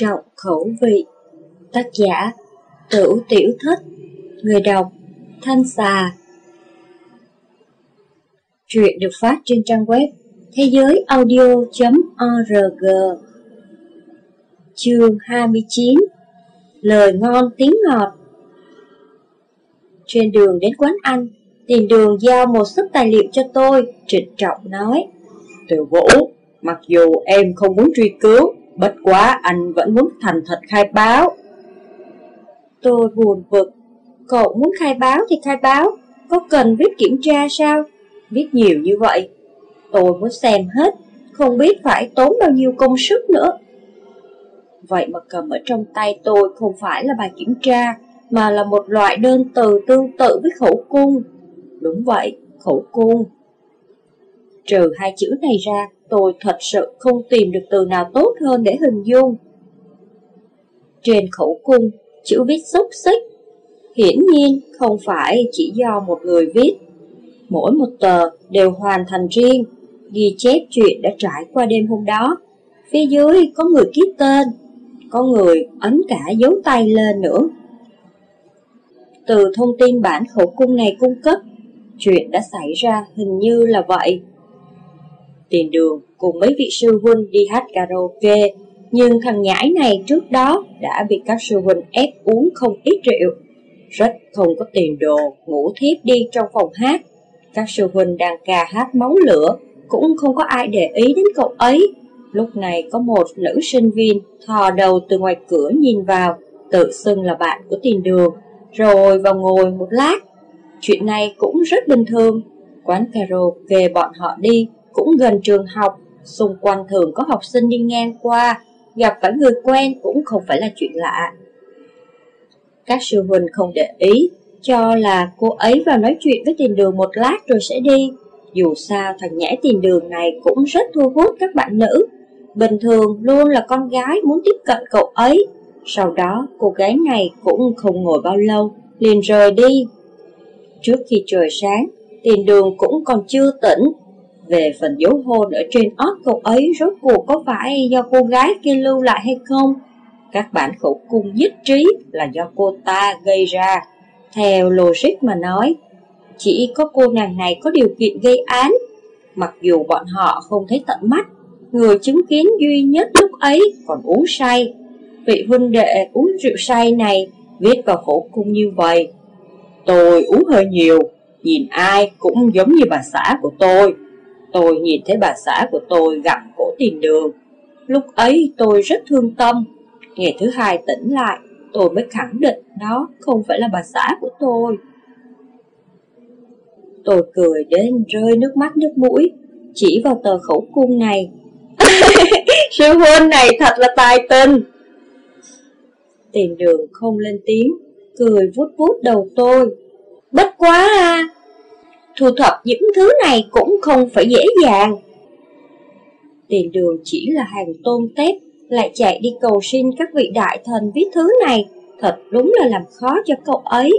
trọng khẩu vị. Tác giả Tửu Tiểu Thích. Người đọc Thanh Xà. Truyện được phát trên trang web thế giới audio.org Chương 29 Lời ngon tiếng ngọt. Trên đường đến quán ăn, tìm đường giao một sức tài liệu cho tôi, trịnh trọng nói. Tiểu Vũ, mặc dù em không muốn truy cứu, bất quá anh vẫn muốn thành thật khai báo. Tôi buồn bực, cậu muốn khai báo thì khai báo, có cần viết kiểm tra sao? Viết nhiều như vậy, tôi muốn xem hết, không biết phải tốn bao nhiêu công sức nữa. Vậy mà cầm ở trong tay tôi không phải là bài kiểm tra, mà là một loại đơn từ tương tự với khẩu cung. Đúng vậy, khẩu cung. Trừ hai chữ này ra, tôi thật sự không tìm được từ nào tốt hơn để hình dung. Trên khẩu cung, chữ viết xúc xích. Hiển nhiên không phải chỉ do một người viết. Mỗi một tờ đều hoàn thành riêng, ghi chép chuyện đã trải qua đêm hôm đó. Phía dưới có người ký tên, có người ấn cả dấu tay lên nữa. Từ thông tin bản khẩu cung này cung cấp, chuyện đã xảy ra hình như là vậy. Tiền đường cùng mấy vị sư huynh đi hát karaoke, nhưng thằng nhãi này trước đó đã bị các sư huynh ép uống không ít rượu. Rất không có tiền đồ, ngủ thiếp đi trong phòng hát. Các sư huynh đang ca hát máu lửa, cũng không có ai để ý đến cậu ấy. Lúc này có một nữ sinh viên thò đầu từ ngoài cửa nhìn vào, tự xưng là bạn của tiền đường, rồi vào ngồi một lát. Chuyện này cũng rất bình thường. Quán karaoke bọn họ đi cũng gần trường học, xung quanh thường có học sinh đi ngang qua, gặp phải người quen cũng không phải là chuyện lạ. Các sư huynh không để ý, cho là cô ấy vào nói chuyện với tiền đường một lát rồi sẽ đi. Dù sao thằng nhãi tiền đường này cũng rất thu hút các bạn nữ. Bình thường luôn là con gái muốn tiếp cận cậu ấy. Sau đó cô gái này cũng không ngồi bao lâu, liền rời đi. Trước khi trời sáng, tiền đường cũng còn chưa tỉnh, về phần dấu hôn ở trên ót cậu ấy rốt cuộc có phải do cô gái kia lưu lại hay không? Các bản khẩu cung nhất trí là do cô ta gây ra. Theo logic mà nói, chỉ có cô nàng này có điều kiện gây án. Mặc dù bọn họ không thấy tận mắt, người chứng kiến duy nhất lúc ấy còn uống say. Vị huynh đệ uống rượu say này viết vào khổ cung như vậy. Tôi uống hơi nhiều, nhìn ai cũng giống như bà xã của tôi. Tôi nhìn thấy bà xã của tôi gặm cổ tiền đường. Lúc ấy tôi rất thương tâm. Ngày thứ hai tỉnh lại, tôi mới khẳng định đó không phải là bà xã của tôi. Tôi cười đến rơi nước mắt nước mũi, chỉ vào tờ khẩu cung này. Sư huynh này thật là tài tình. Tiền đường không lên tiếng, cười vuốt vuốt đầu tôi. Bất quá à, thu thập những thứ này cũng không phải dễ dàng. Tiền đường chỉ là hàng tôm tép, lại chạy đi cầu xin các vị đại thần viết thứ này, thật đúng là làm khó cho cậu ấy.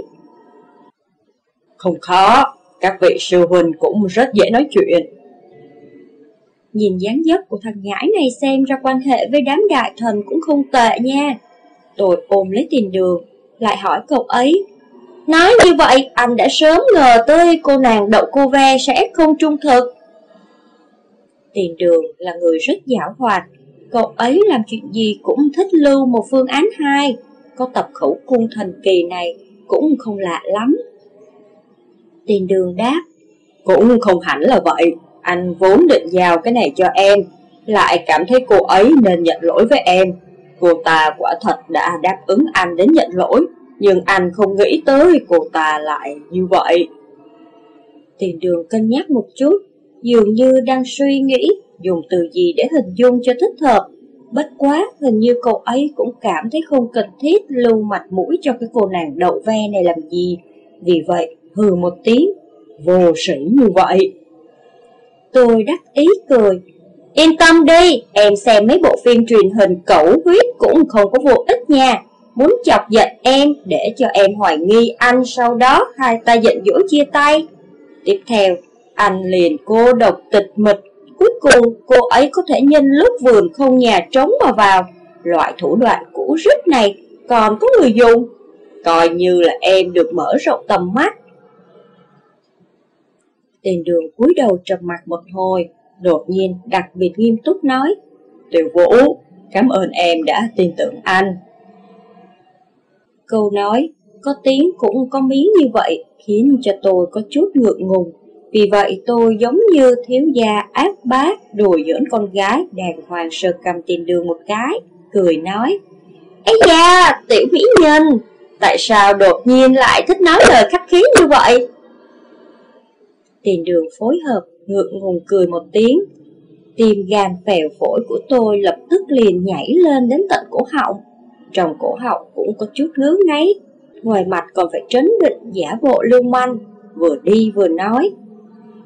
Không khó, các vị sư huynh cũng rất dễ nói chuyện. Nhìn dáng dấp của thằng nhãi này xem ra quan hệ với đám đại thần cũng không tệ nha. Tôi ôm lấy tiền đường, lại hỏi cậu ấy Nói như vậy, anh đã sớm ngờ tới cô nàng đậu cô ve sẽ không trung thực. Tiền đường là người rất giảo hoạt, cậu ấy làm chuyện gì cũng thích lưu một phương án hai, có tập khẩu cung thần kỳ này cũng không lạ lắm. Tiền đường đáp, cũng không hẳn là vậy, anh vốn định giao cái này cho em, lại cảm thấy cô ấy nên nhận lỗi với em. Cô ta quả thật đã đáp ứng anh đến nhận lỗi, nhưng anh không nghĩ tới cô ta lại như vậy. Tiền đường cân nhắc một chút, dường như đang suy nghĩ dùng từ gì để hình dung cho thích hợp. Bất quá, hình như cậu ấy cũng cảm thấy không cần thiết lưu mặt mũi cho cái cô nàng đậu ve này làm gì. Vì vậy, hừ một tiếng, vô sĩ như vậy. Tôi đắc ý cười. Yên tâm đi, em xem mấy bộ phim truyền hình cẩu huyết cũng không có vô ích nha muốn chọc giận em để cho em hoài nghi anh sau đó hai ta giận dỗi chia tay. Tiếp theo, anh liền cô độc tịch mịch, cuối cùng cô ấy có thể nhân lúc vườn không nhà trống mà vào, loại thủ đoạn cũ rích này còn có người dùng. Coi như là em được mở rộng tầm mắt. Tiền đường cúi đầu trầm mặt một hồi, đột nhiên đặc biệt nghiêm túc nói. Tiểu Vũ, cảm ơn em đã tin tưởng anh. Câu nói, có tiếng cũng có miếng như vậy, khiến cho tôi có chút ngượng ngùng. Vì vậy tôi giống như thiếu gia ác bác đùa giỡn con gái đàng hoàng sờ cầm tiền đường một cái, cười nói. Ây da, tiểu mỹ nhân, tại sao đột nhiên lại thích nói lời khách khí như vậy? Tiền đường phối hợp, ngượng ngùng cười một tiếng. Tim gan phèo phổi của tôi lập tức liền nhảy lên đến tận cổ họng. Trong cổ họng cũng có chút ngứa ngáy, ngoài mặt còn phải trấn định giả bộ lưu manh, vừa đi vừa nói.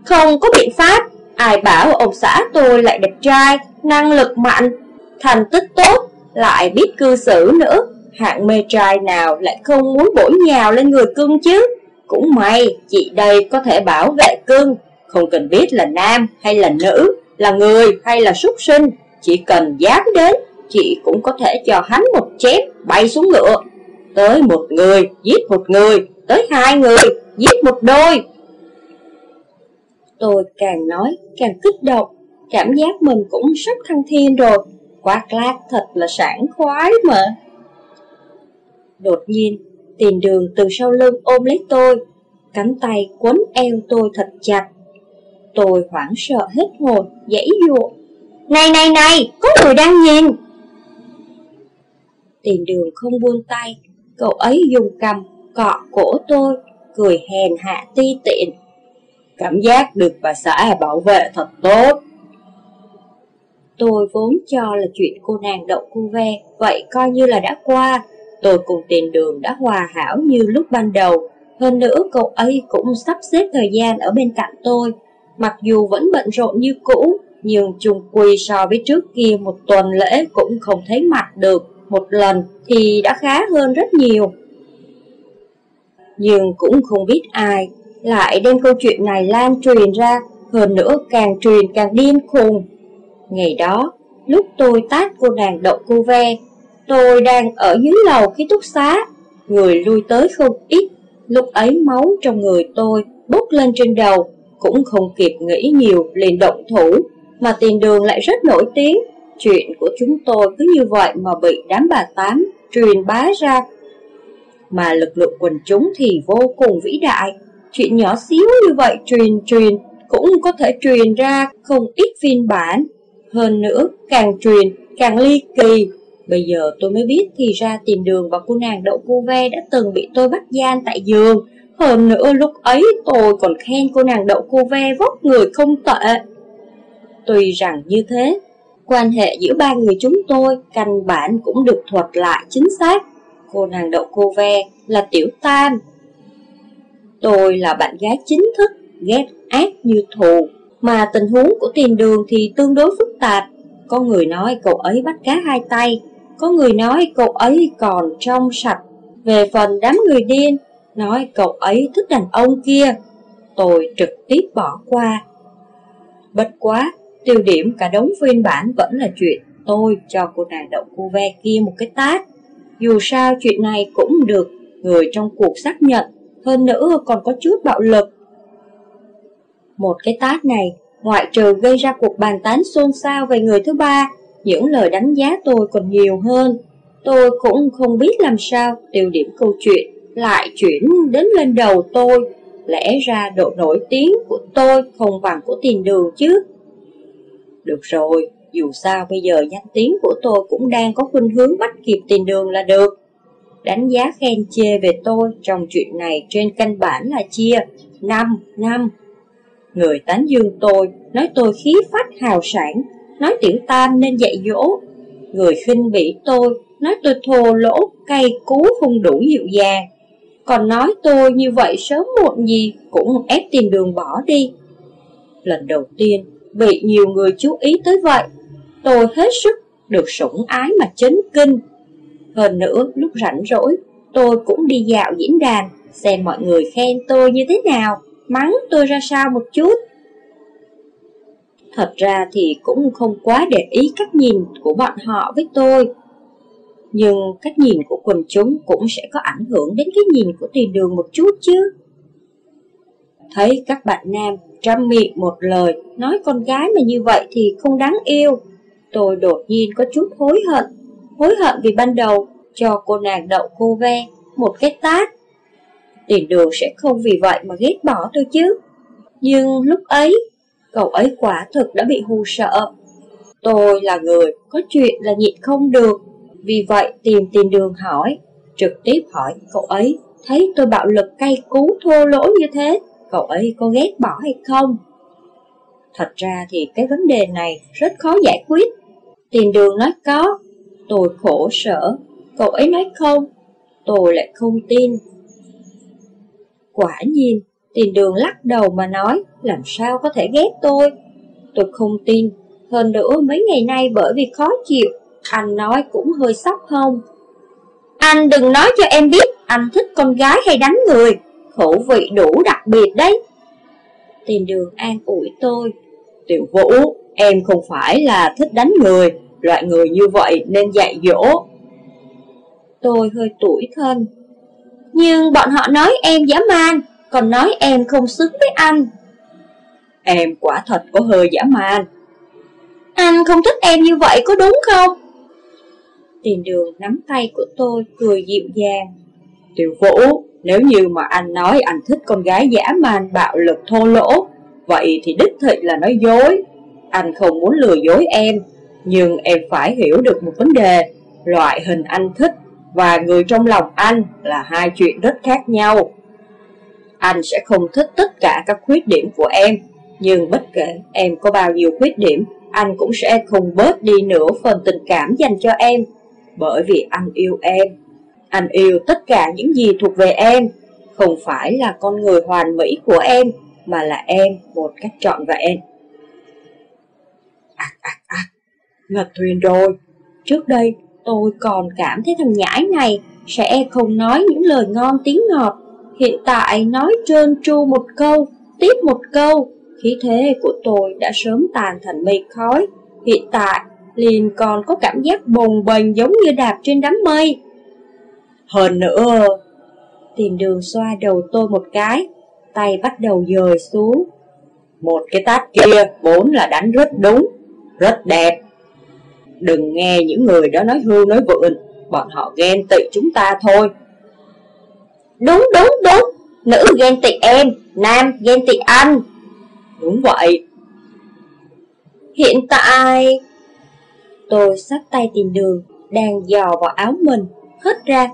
Không có biện pháp, ai bảo ông xã tôi lại đẹp trai, năng lực mạnh, thành tích tốt, lại biết cư xử nữa. Hạng mê trai nào lại không muốn bổ nhào lên người cưng chứ? Cũng may, chị đây có thể bảo vệ cưng, không cần biết là nam hay là nữ, là người hay là súc sinh, chỉ cần dám đến, chị cũng có thể cho hắn một chép bay xuống ngựa. Tới một người, giết một người, tới hai người, giết một đôi. Tôi càng nói, càng kích động, cảm giác mình cũng sắp thăng thiên rồi, quát lát thật là sảng khoái mà. Đột nhiên, tiền đường từ sau lưng ôm lấy tôi, cánh tay quấn eo tôi thật chặt. Tôi hoảng sợ hết hồn, dãy dụa. Này này này, có người đang nhìn! Tìm đường không buông tay, cậu ấy dùng cầm, cọ cổ tôi, cười hèn hạ ti tiện. Cảm giác được bà xã bảo vệ thật tốt. Tôi vốn cho là chuyện cô nàng đậu cu ve, vậy coi như là đã qua. Tôi cùng tiền đường đã hòa hảo như lúc ban đầu. Hơn nữa cậu ấy cũng sắp xếp thời gian ở bên cạnh tôi. Mặc dù vẫn bận rộn như cũ, nhưng chung quy so với trước kia một tuần lễ cũng không thấy mặt được. Một lần thì đã khá hơn rất nhiều. Nhưng cũng không biết ai lại đem câu chuyện này lan truyền ra, hơn nữa càng truyền càng điên khùng. Ngày đó, lúc tôi tát cô nàng đậu cô ve, tôi đang ở dưới lầu ký túc xá, người lui tới không ít, lúc ấy máu trong người tôi bốc lên trên đầu, cũng không kịp nghĩ nhiều liền động thủ, mà tiền đường lại rất nổi tiếng. Chuyện của chúng tôi cứ như vậy mà bị đám bà tám truyền bá ra. Mà lực lượng quần chúng thì vô cùng vĩ đại, chuyện nhỏ xíu như vậy truyền truyền cũng có thể truyền ra không ít phiên bản. Hơn nữa, càng truyền, càng ly kỳ. Bây giờ tôi mới biết thì ra tìm đường và cô nàng đậu cô ve đã từng bị tôi bắt gian tại giường. Hơn nữa lúc ấy tôi còn khen cô nàng đậu cô ve vóc người không tệ. Tuy rằng như thế, quan hệ giữa ba người chúng tôi căn bản cũng được thuật lại chính xác. Cô nàng đậu cô ve là tiểu tam, Tôi là bạn gái chính thức, ghét ác như thù, mà tình huống của tiền đường thì tương đối phức tạp. Có người nói cậu ấy bắt cá hai tay, có người nói cậu ấy còn trong sạch. Về phần đám người điên, nói cậu ấy thích đàn ông kia, tôi trực tiếp bỏ qua. Bất quá, tiêu điểm cả đống phiên bản vẫn là chuyện tôi cho cô nàng đậu cô ve kia một cái tát. Dù sao chuyện này cũng được người trong cuộc xác nhận hơn nữa còn có chút bạo lực. Một cái tát này, ngoại trừ gây ra cuộc bàn tán xôn xao về người thứ ba, những lời đánh giá tôi còn nhiều hơn. Tôi cũng không biết làm sao tiêu điểm câu chuyện lại chuyển đến lên đầu tôi. Lẽ ra độ nổi tiếng của tôi không bằng của tiền đường chứ. Được rồi, dù sao bây giờ danh tiếng của tôi cũng đang có khuynh hướng bắt kịp tiền đường là được đánh giá khen chê về tôi trong chuyện này trên căn bản là chia 5 năm. Người tán dương tôi, nói tôi khí phách hào sản, nói tiểu tam nên dạy dỗ. Người khinh bỉ tôi, nói tôi thô lỗ, cay cú không đủ dịu dàng. Còn nói tôi như vậy sớm muộn gì cũng ép tìm đường bỏ đi. Lần đầu tiên, bị nhiều người chú ý tới vậy, tôi hết sức được sủng ái mà chấn kinh. Hơn nữa, lúc rảnh rỗi, tôi cũng đi dạo diễn đàn, xem mọi người khen tôi như thế nào, mắng tôi ra sao một chút. Thật ra thì cũng không quá để ý cách nhìn của bọn họ với tôi. Nhưng cách nhìn của quần chúng cũng sẽ có ảnh hưởng đến cái nhìn của tiền đường một chút chứ. Thấy các bạn nam trăm miệng một lời nói con gái mà như vậy thì không đáng yêu. Tôi đột nhiên có chút hối hận, hối hận vì ban đầu cho cô nàng đậu cô ve một cái tát. Tiền đường sẽ không vì vậy mà ghét bỏ tôi chứ. Nhưng lúc ấy, cậu ấy quả thực đã bị hù sợ. Tôi là người có chuyện là nhịn không được, vì vậy tìm tiền đường hỏi, trực tiếp hỏi cậu ấy thấy tôi bạo lực cay cú thô lỗ như thế, cậu ấy có ghét bỏ hay không? Thật ra thì cái vấn đề này rất khó giải quyết. Tiền đường nói có, tôi khổ sở, cậu ấy nói không, tôi lại không tin. Quả nhiên, tiền đường lắc đầu mà nói, làm sao có thể ghét tôi? Tôi không tin, hơn nữa mấy ngày nay bởi vì khó chịu, anh nói cũng hơi sốc không. Anh đừng nói cho em biết anh thích con gái hay đánh người, khẩu vị đủ đặc biệt đấy. Tìm đường an ủi tôi. Tiểu Vũ, em không phải là thích đánh người, loại người như vậy nên dạy dỗ. Tôi hơi tuổi thân. Nhưng bọn họ nói em dã man, còn nói em không xứng với anh. Em quả thật có hơi dã man. Anh không thích em như vậy có đúng không? Tiền đường nắm tay của tôi cười dịu dàng. Tiểu Vũ, nếu như mà anh nói anh thích con gái dã man bạo lực thô lỗ, vậy thì đích thị là nói dối. Anh không muốn lừa dối em, nhưng em phải hiểu được một vấn đề. Loại hình anh thích và người trong lòng anh là hai chuyện rất khác nhau. Anh sẽ không thích tất cả các khuyết điểm của em, nhưng bất kể em có bao nhiêu khuyết điểm, anh cũng sẽ không bớt đi nửa phần tình cảm dành cho em, bởi vì anh yêu em. Anh yêu tất cả những gì thuộc về em, không phải là con người hoàn mỹ của em, mà là em một cách trọn vẹn. À, à, à, ngật thuyền rồi. Trước đây tôi còn cảm thấy thằng nhãi này sẽ không nói những lời ngon tiếng ngọt. Hiện tại nói trơn tru một câu, tiếp một câu, khí thế của tôi đã sớm tàn thành mây khói. Hiện tại liền còn có cảm giác bồng bềnh giống như đạp trên đám mây. Hơn nữa, tìm đường xoa đầu tôi một cái, tay bắt đầu dời xuống. Một cái tát kia vốn là đánh rất đúng, rất đẹp. Đừng nghe những người đó nói hư nói vượn, bọn họ ghen tị chúng ta thôi. Đúng đúng đúng, nữ ghen tị em, nam ghen tị anh. Đúng vậy. Hiện tại... Tôi sắp tay tìm đường, đang dò vào áo mình, hất ra.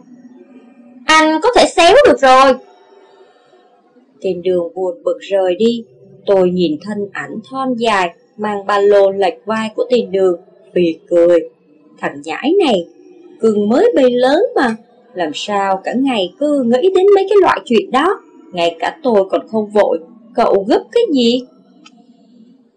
Anh có thể xéo được rồi. Tiền đường buồn bực rời đi, tôi nhìn thân ảnh thon dài, mang ba lô lệch vai của tiền đường, vì cười. Thằng nhãi này, cưng mới bay lớn mà, làm sao cả ngày cứ nghĩ đến mấy cái loại chuyện đó, ngay cả tôi còn không vội, cậu gấp cái gì?